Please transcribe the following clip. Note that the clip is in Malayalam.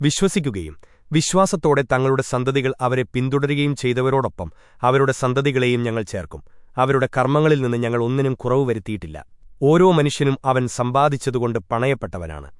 വിശ്വസിക്കുകയും വിശ്വാസത്തോടെ തങ്ങളുടെ സന്തതികൾ അവരെ പിന്തുടരുകയും ചെയ്തവരോടൊപ്പം അവരുടെ സന്തതികളെയും ഞങ്ങൾ ചേർക്കും. അവരുടെ കർമ്മങ്ങളിൽ നിന്ന് ഞങ്ങൾ ഒന്നിനും കുറവ് വരുത്തിയിട്ടില്ല. ഓരോ മനുഷ്യനും അവൻ സമ്പാദിച്ചതുകൊണ്ട് പണയപ്പെട്ടവനാണ്.